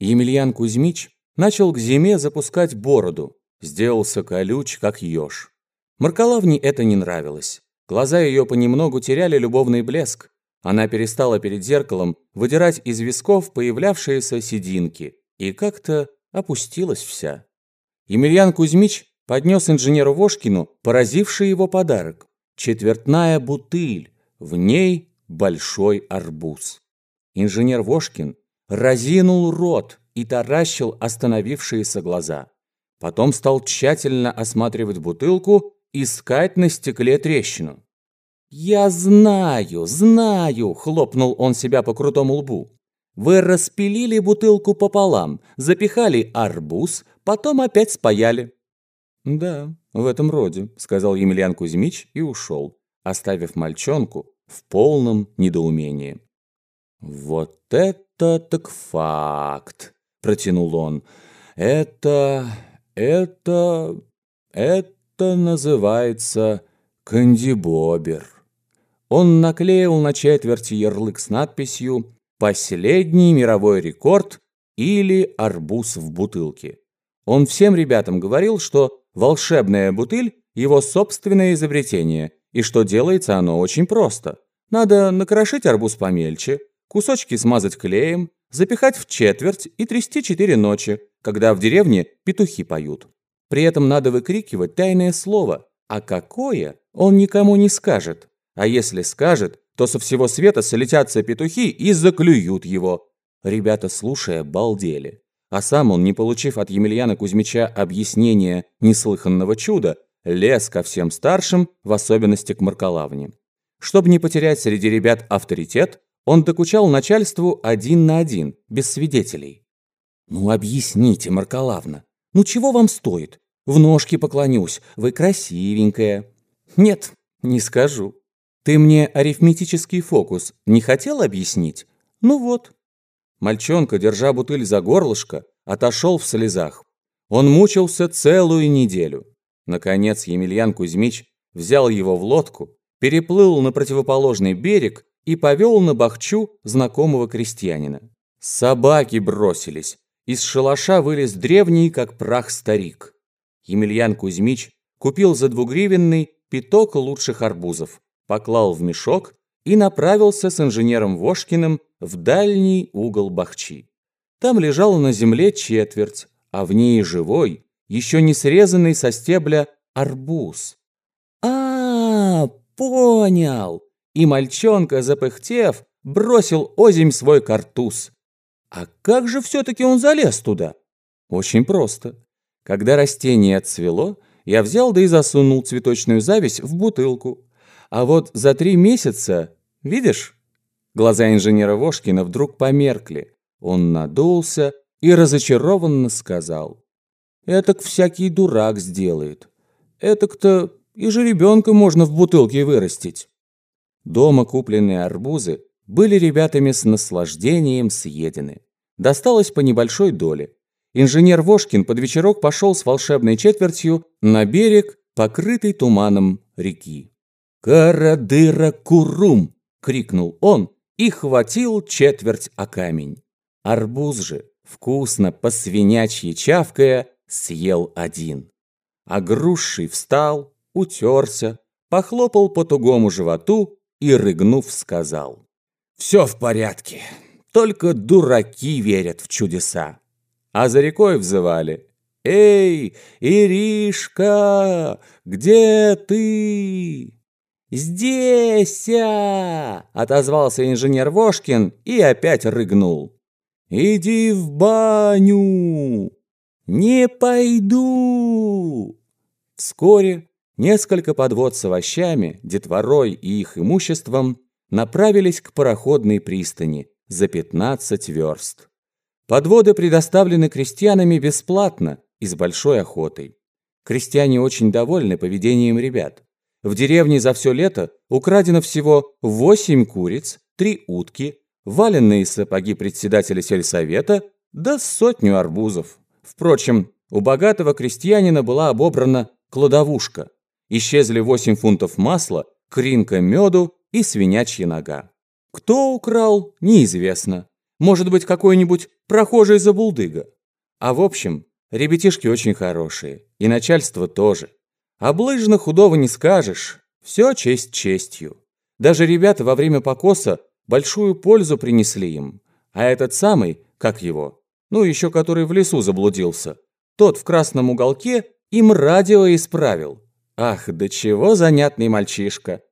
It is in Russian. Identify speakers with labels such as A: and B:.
A: Емельян Кузьмич начал к зиме запускать бороду, сделался колюч, как еж. Маркалавне это не нравилось. Глаза ее понемногу теряли любовный блеск. Она перестала перед зеркалом выдирать из висков появлявшиеся сединки и как-то опустилась вся. Емельян Кузьмич поднес инженеру Вошкину поразивший его подарок. Четвертная бутыль, в ней большой арбуз. Инженер Вошкин разинул рот и таращил остановившиеся глаза. Потом стал тщательно осматривать бутылку, искать на стекле трещину. «Я знаю, знаю!» – хлопнул он себя по крутому лбу. «Вы распилили бутылку пополам, запихали арбуз, потом опять спаяли». «Да, в этом роде», – сказал Емельян Кузьмич и ушел, оставив мальчонку в полном недоумении. «Вот это так факт!» – протянул он. «Это... это... это называется кандибобер». Он наклеил на четверти ярлык с надписью «Последний мировой рекорд» или «Арбуз в бутылке». Он всем ребятам говорил, что волшебная бутыль – его собственное изобретение, и что делается оно очень просто. Надо накрошить арбуз помельче, кусочки смазать клеем, запихать в четверть и трясти четыре ночи, когда в деревне петухи поют. При этом надо выкрикивать тайное слово, а какое он никому не скажет. А если скажет, то со всего света солетятся петухи и заклюют его. Ребята, слушая, балдели. А сам он, не получив от Емельяна Кузьмича объяснения неслыханного чуда, лез ко всем старшим, в особенности к Маркалавне. Чтобы не потерять среди ребят авторитет, он докучал начальству один на один, без свидетелей. «Ну, объясните, Маркалавна, ну чего вам стоит? В ножки поклонюсь, вы красивенькая». «Нет, не скажу. Ты мне арифметический фокус не хотел объяснить? Ну вот». Мальчонка, держа бутыль за горлышко, отошел в слезах. Он мучился целую неделю. Наконец Емельян Кузьмич взял его в лодку, переплыл на противоположный берег и повел на бахчу знакомого крестьянина. Собаки бросились. Из шалаша вылез древний, как прах, старик. Емельян Кузьмич купил за двугривенный пяток лучших арбузов, поклал в мешок и направился с инженером Вошкиным в дальний угол бахчи. Там лежала на земле четверть, а в ней живой, еще не срезанный со стебля арбуз. а, понял!» И мальчонка, запыхтев, бросил озимь свой картуз. А как же все-таки он залез туда? Очень просто. Когда растение отцвело, я взял да и засунул цветочную зависть в бутылку. А вот за три месяца, видишь? Глаза инженера Вошкина вдруг померкли. Он надулся и разочарованно сказал. «Этак всякий дурак сделает. Этак-то и жеребенка можно в бутылке вырастить». Дома купленные арбузы были ребятами с наслаждением съедены. Досталось по небольшой доле. Инженер Вошкин под вечерок пошел с волшебной четвертью на берег, покрытый туманом реки. «Карадыра-курум!» — крикнул он и хватил четверть о камень. Арбуз же, вкусно посвинячьи чавкая, съел один. А груший встал, утерся, похлопал по тугому животу и, рыгнув, сказал. «Все в порядке, только дураки верят в чудеса». А за рекой взывали. «Эй, Иришка, где ты?» «Здесь!» – отозвался инженер Вошкин и опять рыгнул. «Иди в баню!» «Не пойду!» Вскоре Несколько подвод с овощами, детворой и их имуществом направились к пароходной пристани за 15 верст. Подводы предоставлены крестьянами бесплатно и с большой охотой. Крестьяне очень довольны поведением ребят. В деревне за все лето украдено всего 8 куриц, 3 утки, валенные сапоги председателя сельсовета да сотню арбузов. Впрочем, у богатого крестьянина была обобрана кладовушка – Исчезли 8 фунтов масла, кринка меду и свинячья нога. Кто украл, неизвестно. Может быть, какой-нибудь прохожий забулдыга. А в общем, ребятишки очень хорошие. И начальство тоже. Облыжно худого не скажешь. Все честь честью. Даже ребята во время покоса большую пользу принесли им. А этот самый, как его, ну еще который в лесу заблудился, тот в красном уголке им радио исправил. Ах, да чего занятный мальчишка.